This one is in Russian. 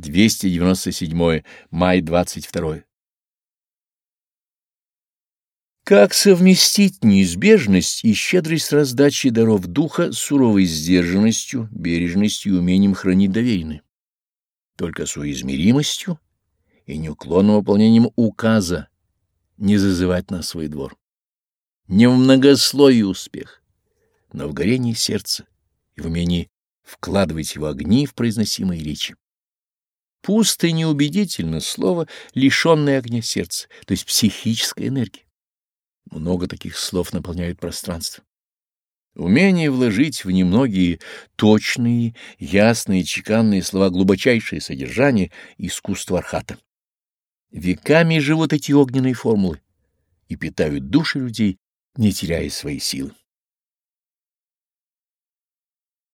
297 май 22 Как совместить неизбежность и щедрость раздачи даров духа с суровой сдержанностью, бережностью и умением хранить доверенное? Только соизмеримостью и неуклонным выполнением указа не зазывать на свой двор. Не в многословии успех, но в горении сердца и в умении вкладывать его огни в произносимые речи. Пусто и неубедительно слово, лишенное огня сердца, то есть психической энергии. Много таких слов наполняют пространство. Умение вложить в немногие точные, ясные, чеканные слова глубочайшее содержание — искусство архата. Веками живут эти огненные формулы и питают души людей, не теряя своей силы.